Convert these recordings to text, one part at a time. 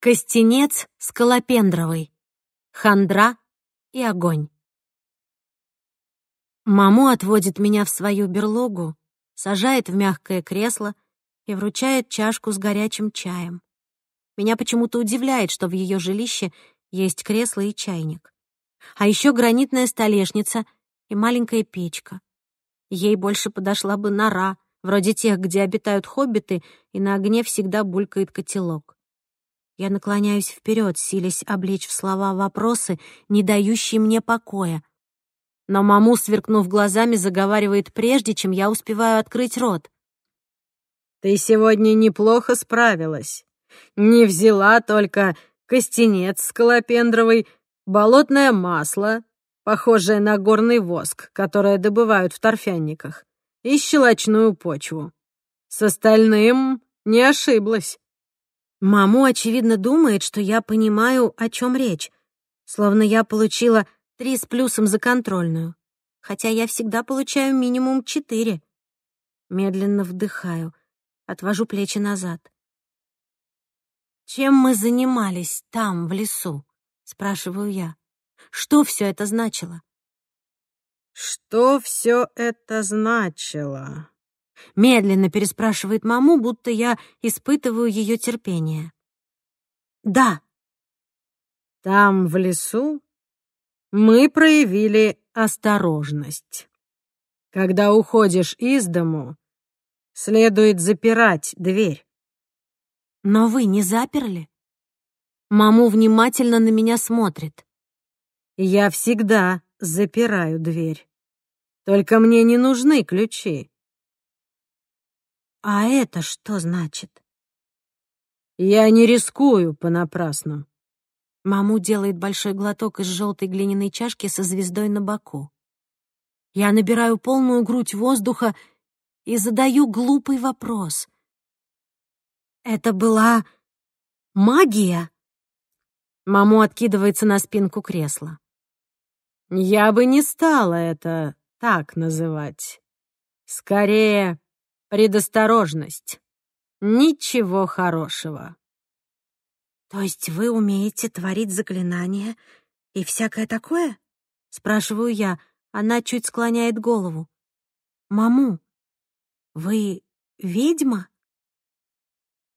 Костенец скалопендровый, хандра и огонь. Маму отводит меня в свою берлогу, сажает в мягкое кресло и вручает чашку с горячим чаем. Меня почему-то удивляет, что в ее жилище есть кресло и чайник. А еще гранитная столешница и маленькая печка. Ей больше подошла бы нора, вроде тех, где обитают хоббиты, и на огне всегда булькает котелок. Я наклоняюсь вперед, силясь облечь в слова вопросы, не дающие мне покоя. Но маму, сверкнув глазами, заговаривает прежде, чем я успеваю открыть рот. «Ты сегодня неплохо справилась. Не взяла только костенец скалопендровый, болотное масло, похожее на горный воск, которое добывают в торфянниках, и щелочную почву. С остальным не ошиблась». Маму очевидно, думает, что я понимаю, о чем речь, словно я получила три с плюсом за контрольную, хотя я всегда получаю минимум четыре. Медленно вдыхаю, отвожу плечи назад. «Чем мы занимались там, в лесу?» — спрашиваю я. «Что все это значило?» «Что все это значило?» Медленно переспрашивает маму, будто я испытываю ее терпение. «Да». «Там, в лесу, мы проявили осторожность. Когда уходишь из дому, следует запирать дверь». «Но вы не заперли?» Маму внимательно на меня смотрит. «Я всегда запираю дверь. Только мне не нужны ключи. А это что значит? Я не рискую понапрасну. Маму делает большой глоток из желтой глиняной чашки со звездой на боку. Я набираю полную грудь воздуха и задаю глупый вопрос. Это была магия? Маму откидывается на спинку кресла. Я бы не стала это так называть. Скорее, Предосторожность. Ничего хорошего. То есть вы умеете творить заклинания и всякое такое? Спрашиваю я. Она чуть склоняет голову. Маму, вы ведьма?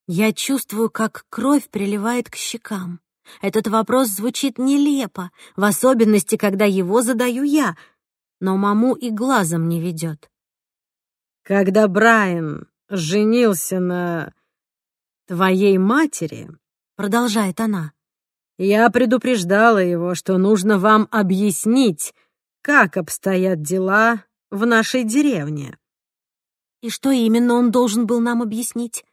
Я чувствую, как кровь приливает к щекам. Этот вопрос звучит нелепо, в особенности, когда его задаю я, но маму и глазом не ведет когда Брайан женился на твоей матери, продолжает она, я предупреждала его, что нужно вам объяснить, как обстоят дела в нашей деревне. И что именно он должен был нам объяснить?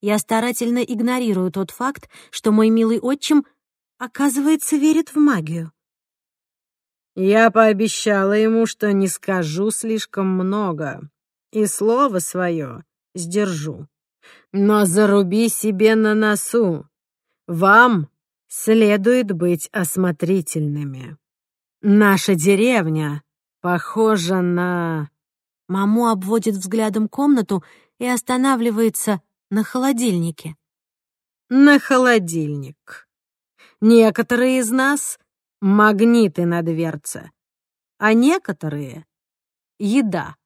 Я старательно игнорирую тот факт, что мой милый отчим, оказывается, верит в магию. Я пообещала ему, что не скажу слишком много, и слово свое сдержу. Но заруби себе на носу. Вам следует быть осмотрительными. Наша деревня похожа на... Маму обводит взглядом комнату и останавливается на холодильнике. На холодильник. Некоторые из нас — магниты на дверце, а некоторые — еда.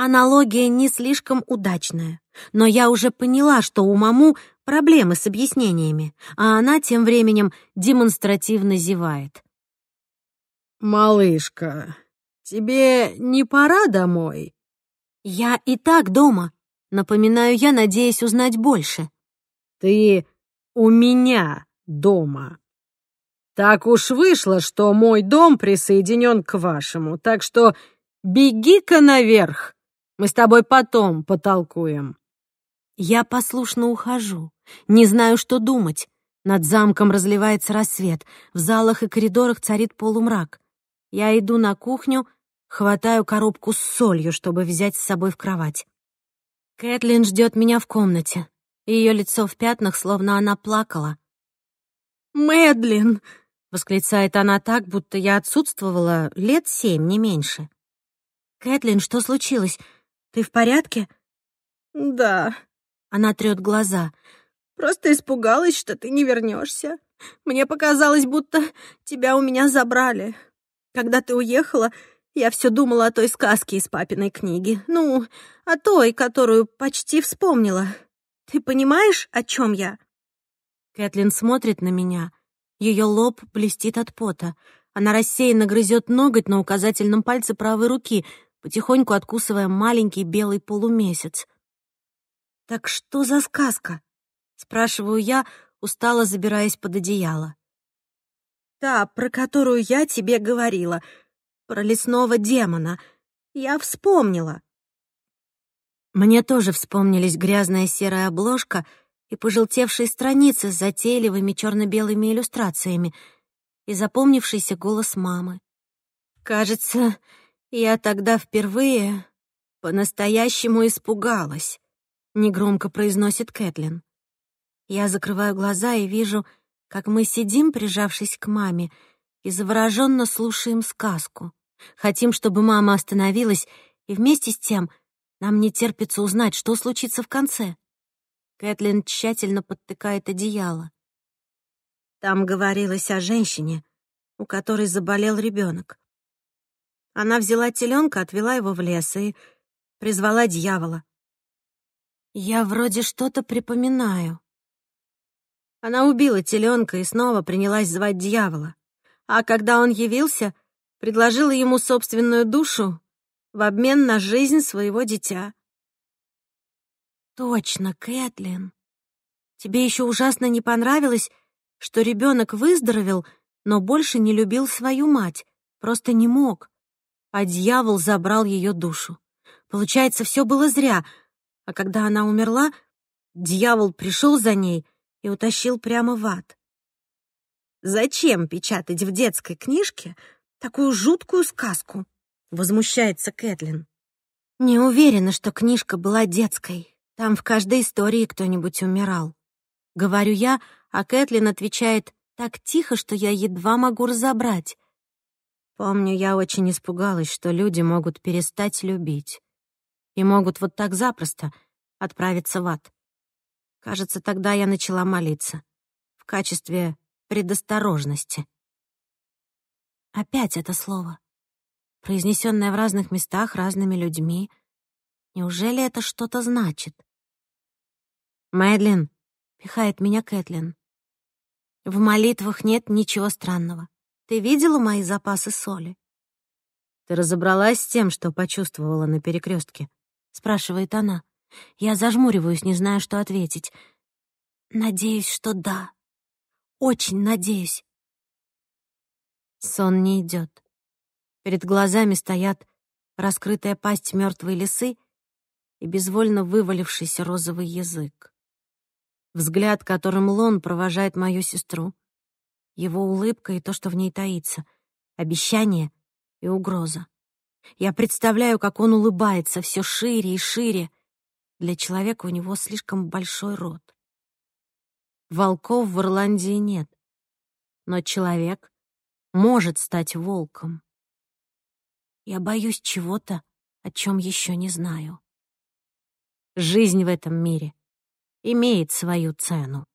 Аналогия не слишком удачная, но я уже поняла, что у маму проблемы с объяснениями, а она тем временем демонстративно зевает. «Малышка, тебе не пора домой?» «Я и так дома», — напоминаю я, надеясь узнать больше. «Ты у меня дома», так уж вышло, что мой дом присоединен к вашему, так что беги-ка наверх мы с тобой потом потолкуем». Я послушно ухожу. Не знаю, что думать. Над замком разливается рассвет. В залах и коридорах царит полумрак. Я иду на кухню, хватаю коробку с солью, чтобы взять с собой в кровать. Кэтлин ждет меня в комнате. Ее лицо в пятнах, словно она плакала. «Мэдлин!» — восклицает она так, будто я отсутствовала лет семь, не меньше. «Кэтлин, что случилось? Ты в порядке?» «Да». Она трет глаза. «Просто испугалась, что ты не вернешься. Мне показалось, будто тебя у меня забрали. Когда ты уехала, я все думала о той сказке из папиной книги. Ну, о той, которую почти вспомнила. Ты понимаешь, о чем я?» Кэтлин смотрит на меня. Ее лоб блестит от пота. Она рассеянно грызет ноготь на указательном пальце правой руки — потихоньку откусывая маленький белый полумесяц. «Так что за сказка?» — спрашиваю я, устало забираясь под одеяло. «Та, про которую я тебе говорила, про лесного демона. Я вспомнила». Мне тоже вспомнились грязная серая обложка и пожелтевшие страницы с затейливыми черно-белыми иллюстрациями и запомнившийся голос мамы. Кажется, я тогда впервые по-настоящему испугалась, негромко произносит Кэтлин. Я закрываю глаза и вижу, как мы сидим, прижавшись к маме, и завороженно слушаем сказку. Хотим, чтобы мама остановилась, и вместе с тем нам не терпится узнать, что случится в конце. Кэтлин тщательно подтыкает одеяло. Там говорилось о женщине, у которой заболел ребенок. Она взяла теленка, отвела его в лес и призвала дьявола. Я вроде что-то припоминаю. Она убила теленка и снова принялась звать дьявола. А когда он явился, предложила ему собственную душу в обмен на жизнь своего дитя. Точно, Кэтлин. Тебе еще ужасно не понравилось, что ребенок выздоровел, но больше не любил свою мать, просто не мог а дьявол забрал ее душу. Получается, все было зря. А когда она умерла, дьявол пришел за ней и утащил прямо в ад. «Зачем печатать в детской книжке такую жуткую сказку?» — возмущается Кэтлин. «Не уверена, что книжка была детской. Там в каждой истории кто-нибудь умирал». Говорю я, а Кэтлин отвечает так тихо, что я едва могу разобрать. Помню, я очень испугалась, что люди могут перестать любить. И могут вот так запросто отправиться в ад. Кажется, тогда я начала молиться. В качестве предосторожности. Опять это слово. Произнесённое в разных местах разными людьми. Неужели это что-то значит? «Мэдлин», — пихает меня Кэтлин. «В молитвах нет ничего странного. Ты видела мои запасы соли?» «Ты разобралась с тем, что почувствовала на перекрестке? спрашивает она. Я зажмуриваюсь, не зная, что ответить. «Надеюсь, что да. Очень надеюсь». Сон не идет. Перед глазами стоят раскрытая пасть мертвой лисы и безвольно вывалившийся розовый язык. Взгляд, которым Лон провожает мою сестру, его улыбка и то, что в ней таится, обещание и угроза. Я представляю, как он улыбается все шире и шире. Для человека у него слишком большой рот. Волков в Ирландии нет, но человек может стать волком. Я боюсь чего-то, о чем еще не знаю. Жизнь в этом мире имеет свою цену.